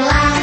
life.